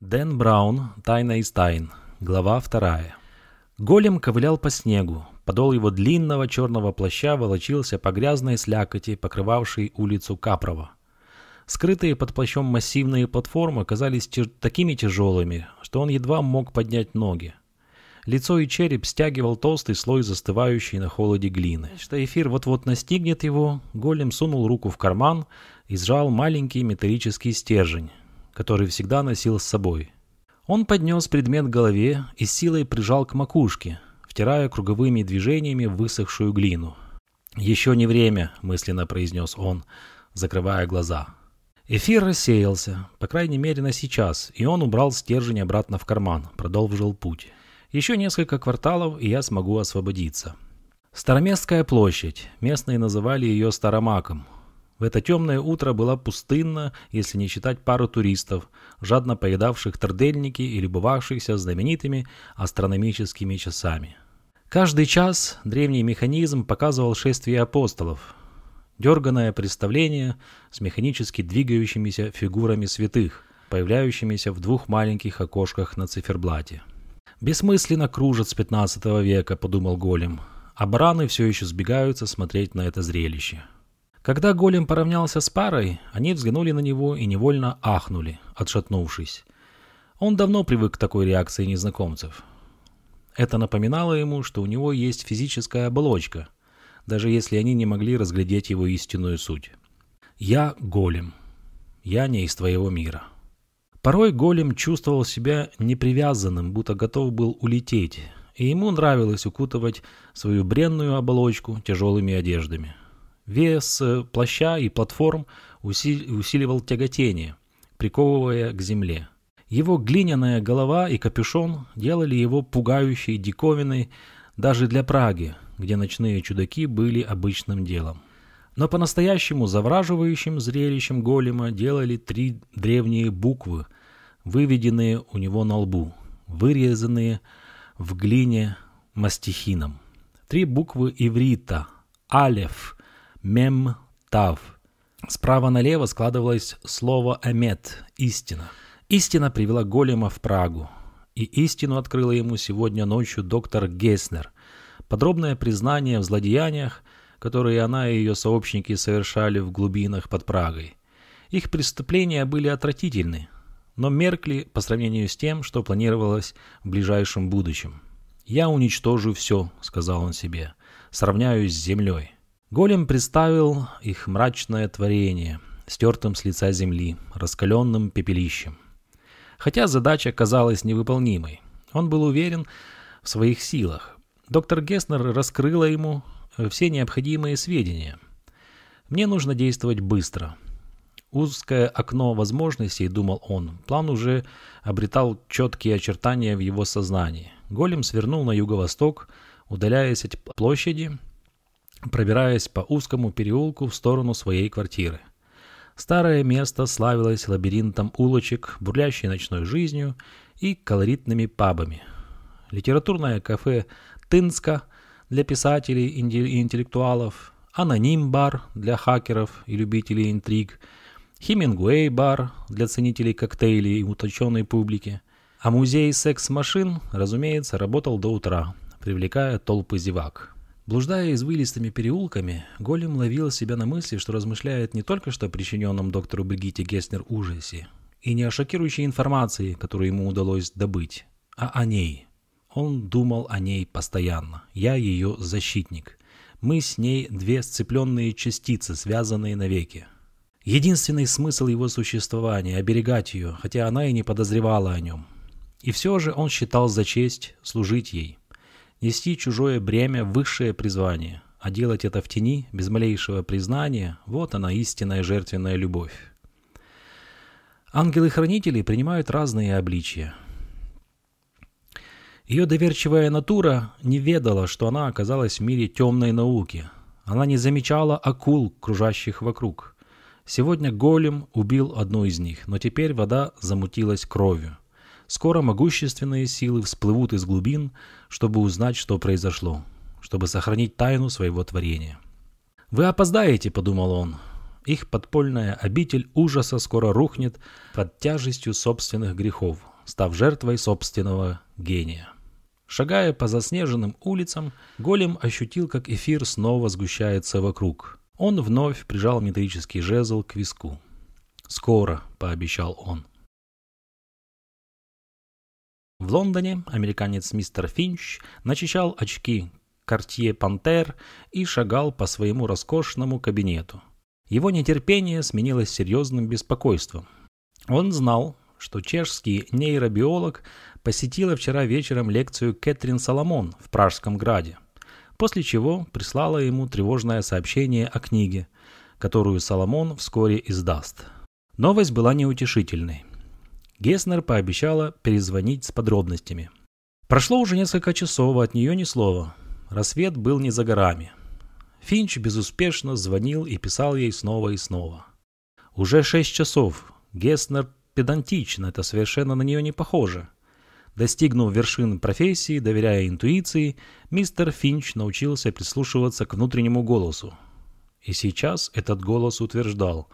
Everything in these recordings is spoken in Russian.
Дэн Браун. Тайна из тайн. Глава вторая. Голем ковылял по снегу. Подол его длинного черного плаща волочился по грязной слякоти, покрывавшей улицу Капрова. Скрытые под плащом массивные платформы казались тяж такими тяжелыми, что он едва мог поднять ноги. Лицо и череп стягивал толстый слой застывающей на холоде глины. Что эфир вот-вот настигнет его, голем сунул руку в карман и сжал маленький металлический стержень, который всегда носил с собой. Он поднес предмет к голове и силой прижал к макушке, втирая круговыми движениями высохшую глину. «Еще не время», — мысленно произнес он, закрывая глаза. Эфир рассеялся, по крайней мере на сейчас, и он убрал стержень обратно в карман, продолжил путь. Еще несколько кварталов, и я смогу освободиться. Староместская площадь, местные называли ее Старомаком, в это темное утро была пустынна, если не считать пару туристов, жадно поедавших тордельники и любовавшихся знаменитыми астрономическими часами. Каждый час древний механизм показывал шествие апостолов. Дерганное представление с механически двигающимися фигурами святых, появляющимися в двух маленьких окошках на циферблате. «Бессмысленно кружат с 15 века», — подумал Голем, а бараны все еще сбегаются смотреть на это зрелище. Когда голем поравнялся с парой, они взглянули на него и невольно ахнули, отшатнувшись. Он давно привык к такой реакции незнакомцев. Это напоминало ему, что у него есть физическая оболочка, даже если они не могли разглядеть его истинную суть. «Я голем. Я не из твоего мира». Порой голем чувствовал себя непривязанным, будто готов был улететь, и ему нравилось укутывать свою бренную оболочку тяжелыми одеждами. Вес э, плаща и платформ усиливал тяготение, приковывая к земле. Его глиняная голова и капюшон делали его пугающей диковиной даже для Праги, где ночные чудаки были обычным делом. Но по-настоящему завраживающим зрелищем голема делали три древние буквы, выведенные у него на лбу, вырезанные в глине мастихином. Три буквы иврита – алеф – Мем Тав. Справа налево складывалось слово Эмет – истина. Истина привела голема в Прагу. И истину открыла ему сегодня ночью доктор Геснер. Подробное признание в злодеяниях, которые она и ее сообщники совершали в глубинах под Прагой. Их преступления были отвратительны, но меркли по сравнению с тем, что планировалось в ближайшем будущем. «Я уничтожу все», — сказал он себе, — «сравняюсь с землей». Голем представил их мрачное творение, стертым с лица земли, раскаленным пепелищем. Хотя задача казалась невыполнимой, он был уверен в своих силах. Доктор Геснер раскрыла ему все необходимые сведения. «Мне нужно действовать быстро». Узкое окно возможностей, думал он, план уже обретал четкие очертания в его сознании. Голем свернул на юго-восток, удаляясь от площади, пробираясь по узкому переулку в сторону своей квартиры. Старое место славилось лабиринтом улочек, бурлящей ночной жизнью и колоритными пабами. Литературное кафе «Тынска» для писателей и интеллектуалов, аноним-бар для хакеров и любителей интриг, Хемингуэй-бар для ценителей коктейлей и уточенной публики, а музей секс-машин, разумеется, работал до утра, привлекая толпы зевак. Блуждая извилистыми переулками, Голем ловил себя на мысли, что размышляет не только что о причиненном доктору Бригитте Геснер ужасе, и не о шокирующей информации, которую ему удалось добыть, а о ней. Он думал о ней постоянно. Я ее защитник. Мы с ней две сцепленные частицы, связанные навеки. Единственный смысл его существования – оберегать ее, хотя она и не подозревала о нем. И все же он считал за честь служить ей. Нести чужое бремя – высшее призвание, а делать это в тени, без малейшего признания – вот она истинная жертвенная любовь. Ангелы-хранители принимают разные обличия. Ее доверчивая натура не ведала, что она оказалась в мире темной науки. Она не замечала акул, кружащих вокруг. Сегодня голем убил одну из них, но теперь вода замутилась кровью. Скоро могущественные силы всплывут из глубин, чтобы узнать, что произошло, чтобы сохранить тайну своего творения. «Вы опоздаете», — подумал он. их подпольная обитель ужаса скоро рухнет под тяжестью собственных грехов, став жертвой собственного гения. Шагая по заснеженным улицам, голем ощутил, как эфир снова сгущается вокруг. Он вновь прижал металлический жезл к виску. «Скоро», — пообещал он. В Лондоне американец мистер Финч начищал очки Cartier Пантер и шагал по своему роскошному кабинету. Его нетерпение сменилось серьезным беспокойством. Он знал, что чешский нейробиолог посетила вчера вечером лекцию Кэтрин Соломон в Пражском граде, после чего прислала ему тревожное сообщение о книге, которую Соломон вскоре издаст. Новость была неутешительной. Геснер пообещала перезвонить с подробностями. Прошло уже несколько часов, а от нее ни слова. Рассвет был не за горами. Финч безуспешно звонил и писал ей снова и снова. Уже шесть часов. Геснер педантично, это совершенно на нее не похоже. Достигнув вершин профессии, доверяя интуиции, мистер Финч научился прислушиваться к внутреннему голосу. И сейчас этот голос утверждал,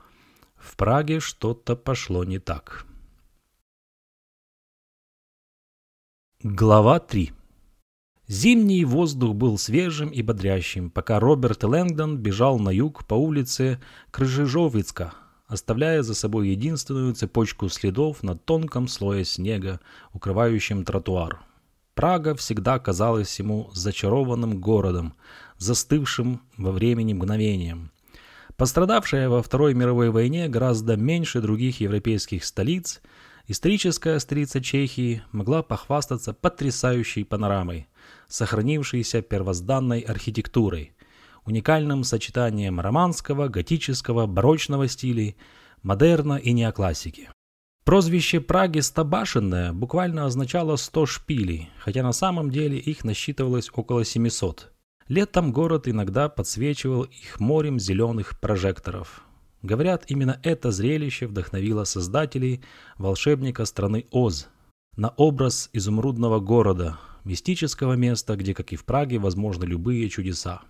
в Праге что-то пошло не так. Глава 3 Зимний воздух был свежим и бодрящим, пока Роберт Лэнгдон бежал на юг по улице Крыжижовицка, оставляя за собой единственную цепочку следов на тонком слое снега, укрывающем тротуар. Прага всегда казалась ему зачарованным городом, застывшим во времени мгновением. Пострадавшая во Второй мировой войне гораздо меньше других европейских столиц, историческая столица Чехии могла похвастаться потрясающей панорамой, сохранившейся первозданной архитектурой, уникальным сочетанием романского, готического, барочного стилей, модерна и неоклассики. Прозвище Праги «Стабашенная» буквально означало 100 шпилей, хотя на самом деле их насчитывалось около 700. Летом город иногда подсвечивал их морем зеленых прожекторов. Говорят, именно это зрелище вдохновило создателей волшебника страны Оз на образ изумрудного города, мистического места, где, как и в Праге, возможны любые чудеса.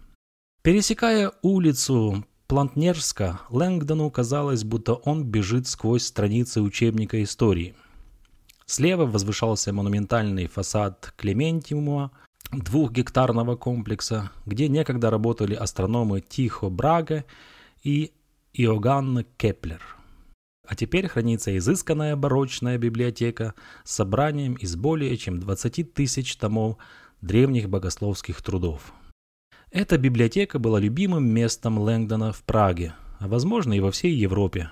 Пересекая улицу Плантнерска, Лэнгдону казалось, будто он бежит сквозь страницы учебника истории. Слева возвышался монументальный фасад Клементиума, двухгектарного комплекса, где некогда работали астрономы Тихо Брага и Иоганн Кеплер. А теперь хранится изысканная барочная библиотека с собранием из более чем 20 тысяч томов древних богословских трудов. Эта библиотека была любимым местом Лэнгдона в Праге, а возможно и во всей Европе.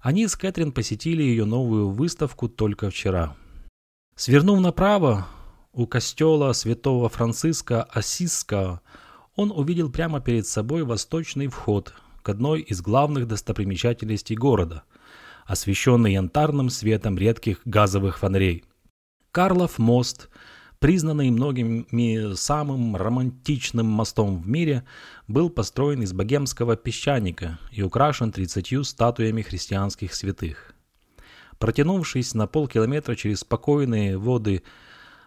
Они с Кэтрин посетили ее новую выставку только вчера. Свернув направо, у костела святого Франциска Ассизского, он увидел прямо перед собой восточный вход к одной из главных достопримечательностей города, освещенный янтарным светом редких газовых фонарей. Карлов мост – признанный многими самым романтичным мостом в мире, был построен из богемского песчаника и украшен 30 статуями христианских святых. Протянувшись на полкилометра через спокойные воды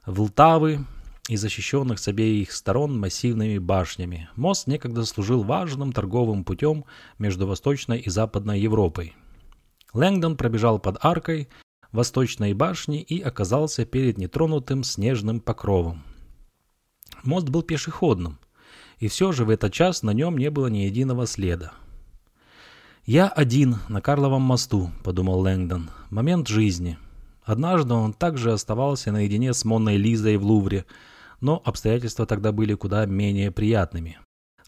Влтавы и защищенных с обеих сторон массивными башнями, мост некогда служил важным торговым путем между Восточной и Западной Европой. Лэнгдон пробежал под аркой восточной башни и оказался перед нетронутым снежным покровом. Мост был пешеходным, и все же в этот час на нем не было ни единого следа. «Я один на Карловом мосту», — подумал Лэнгдон. «Момент жизни». Однажды он также оставался наедине с Монной Лизой в Лувре, но обстоятельства тогда были куда менее приятными.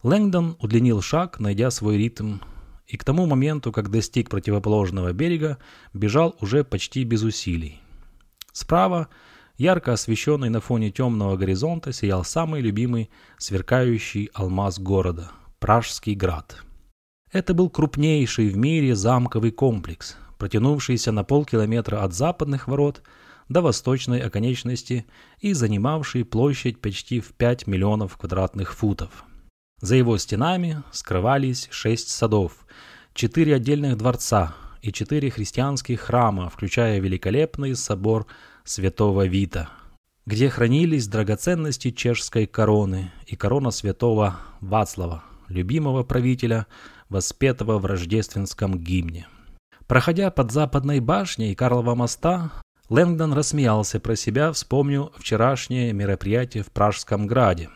Лэнгдон удлинил шаг, найдя свой ритм и к тому моменту, как достиг противоположного берега, бежал уже почти без усилий. Справа, ярко освещенный на фоне темного горизонта, сиял самый любимый сверкающий алмаз города – Пражский град. Это был крупнейший в мире замковый комплекс, протянувшийся на полкилометра от западных ворот до восточной оконечности и занимавший площадь почти в 5 миллионов квадратных футов. За его стенами скрывались шесть садов, четыре отдельных дворца и четыре христианских храма, включая великолепный собор Святого Вита, где хранились драгоценности чешской короны и корона святого Вацлава, любимого правителя, воспетого в рождественском гимне. Проходя под западной башней Карлова моста, Лэнгдон рассмеялся про себя, вспомнив вчерашнее мероприятие в Пражском граде.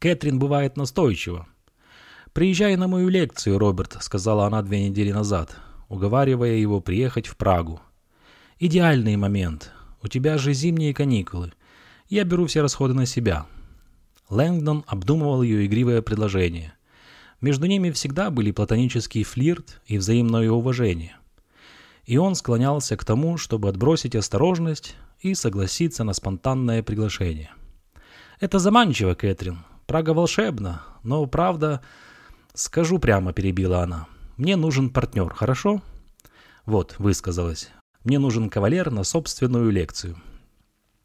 Кэтрин бывает настойчива. «Приезжай на мою лекцию, Роберт», — сказала она две недели назад, уговаривая его приехать в Прагу. «Идеальный момент. У тебя же зимние каникулы. Я беру все расходы на себя». Лэнгдон обдумывал ее игривое предложение. Между ними всегда были платонический флирт и взаимное уважение. И он склонялся к тому, чтобы отбросить осторожность и согласиться на спонтанное приглашение. «Это заманчиво, Кэтрин. Прага волшебна, но правда...» «Скажу прямо», — перебила она. «Мне нужен партнер, хорошо?» «Вот», — высказалась. «Мне нужен кавалер на собственную лекцию».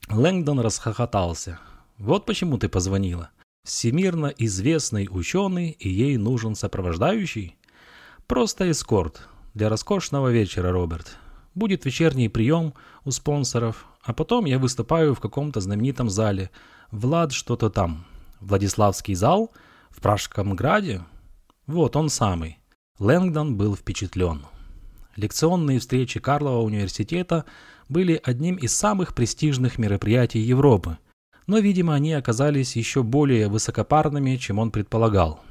Лэнгдон расхохотался. «Вот почему ты позвонила. Всемирно известный ученый, и ей нужен сопровождающий?» «Просто эскорт. Для роскошного вечера, Роберт. Будет вечерний прием у спонсоров, а потом я выступаю в каком-то знаменитом зале. Влад что-то там. Владиславский зал? В Пражском граде? Вот он самый. Лэнгдон был впечатлен. Лекционные встречи Карлова университета были одним из самых престижных мероприятий Европы, но, видимо, они оказались еще более высокопарными, чем он предполагал.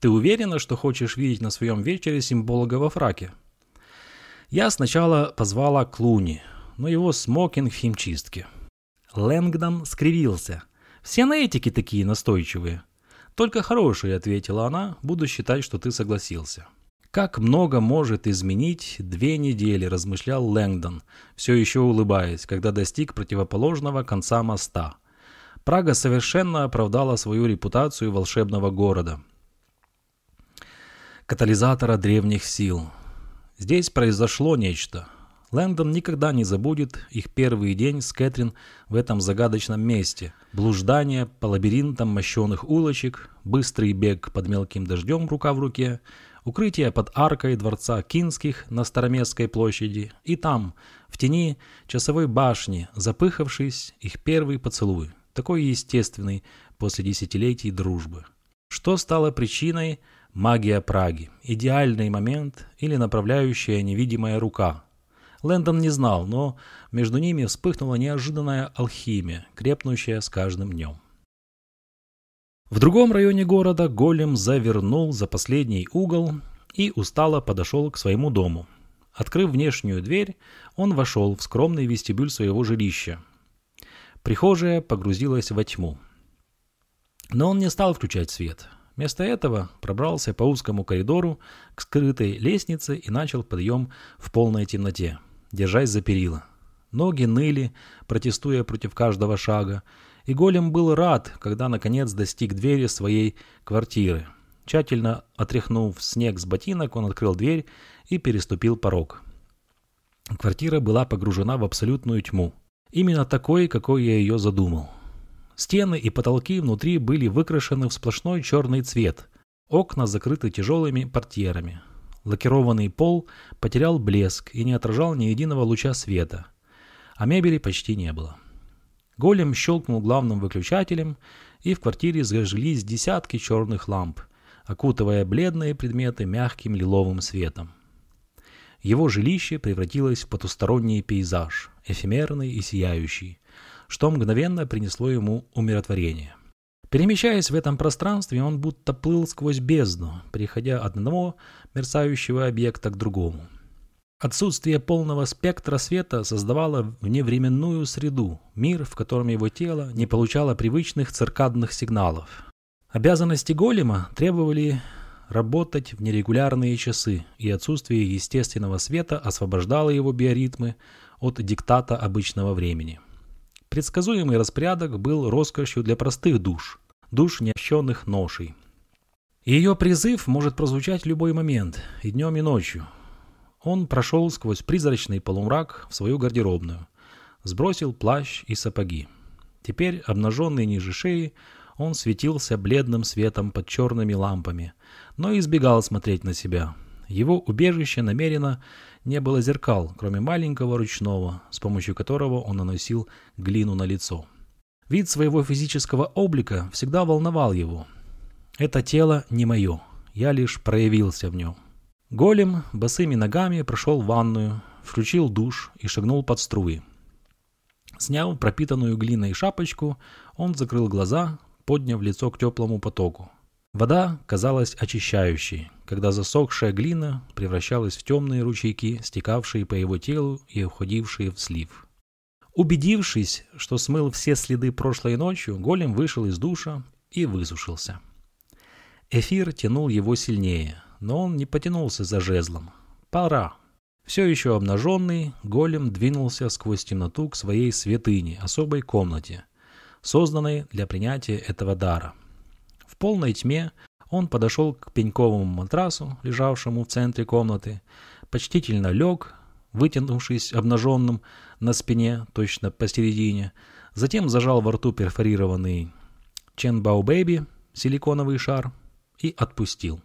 «Ты уверена, что хочешь видеть на своем вечере символога во фраке?» Я сначала позвала Клуни, но его смокинг в химчистке. Лэнгдон скривился. «Все на этике такие настойчивые. «Только хорошие», — ответила она, — «буду считать, что ты согласился». «Как много может изменить две недели», — размышлял Лэнгдон, все еще улыбаясь, когда достиг противоположного конца моста. Прага совершенно оправдала свою репутацию волшебного города. Катализатора древних сил. Здесь произошло нечто. Лэндон никогда не забудет их первый день с Кэтрин в этом загадочном месте. Блуждание по лабиринтам мощеных улочек, быстрый бег под мелким дождем рука в руке, укрытие под аркой дворца Кинских на Староместской площади и там, в тени часовой башни, запыхавшись, их первый поцелуй, такой естественный после десятилетий дружбы. Что стало причиной магия Праги, идеальный момент или направляющая невидимая рука – Лэндон не знал, но между ними вспыхнула неожиданная алхимия, крепнущая с каждым днем. В другом районе города Голем завернул за последний угол и устало подошел к своему дому. Открыв внешнюю дверь, он вошел в скромный вестибюль своего жилища. Прихожая погрузилась во тьму. Но он не стал включать свет. Вместо этого пробрался по узкому коридору к скрытой лестнице и начал подъем в полной темноте держась за перила. Ноги ныли, протестуя против каждого шага, и голем был рад, когда наконец достиг двери своей квартиры. Тщательно отряхнув снег с ботинок, он открыл дверь и переступил порог. Квартира была погружена в абсолютную тьму. Именно такой, какой я ее задумал. Стены и потолки внутри были выкрашены в сплошной черный цвет. Окна закрыты тяжелыми портьерами. Лакированный пол потерял блеск и не отражал ни единого луча света, а мебели почти не было. Голем щелкнул главным выключателем, и в квартире зажглись десятки черных ламп, окутывая бледные предметы мягким лиловым светом. Его жилище превратилось в потусторонний пейзаж, эфемерный и сияющий, что мгновенно принесло ему умиротворение. Перемещаясь в этом пространстве, он будто плыл сквозь бездну, переходя от одного мерцающего объекта к другому. Отсутствие полного спектра света создавало вневременную среду, мир, в котором его тело не получало привычных циркадных сигналов. Обязанности голема требовали работать в нерегулярные часы, и отсутствие естественного света освобождало его биоритмы от диктата обычного времени. Предсказуемый распорядок был роскошью для простых душ, душ неощенных ношей. Ее призыв может прозвучать в любой момент, и днем, и ночью. Он прошел сквозь призрачный полумрак в свою гардеробную, сбросил плащ и сапоги. Теперь, обнаженный ниже шеи, он светился бледным светом под черными лампами, но избегал смотреть на себя. Его убежище намеренно не было зеркал, кроме маленького ручного, с помощью которого он наносил глину на лицо. Вид своего физического облика всегда волновал его. «Это тело не мое. я лишь проявился в нем. Голем босыми ногами прошел в ванную, включил душ и шагнул под струи. Сняв пропитанную глиной шапочку, он закрыл глаза, подняв лицо к теплому потоку. Вода казалась очищающей, когда засохшая глина превращалась в темные ручейки, стекавшие по его телу и уходившие в слив. Убедившись, что смыл все следы прошлой ночью, голем вышел из душа и высушился. Эфир тянул его сильнее, но он не потянулся за жезлом. Пора. Все еще обнаженный, голем двинулся сквозь темноту к своей святыне, особой комнате, созданной для принятия этого дара. В полной тьме он подошел к пеньковому матрасу, лежавшему в центре комнаты, почтительно лег, вытянувшись обнаженным на спине, точно посередине, затем зажал во рту перфорированный Ченбао Бэйби, силиконовый шар, и отпустил.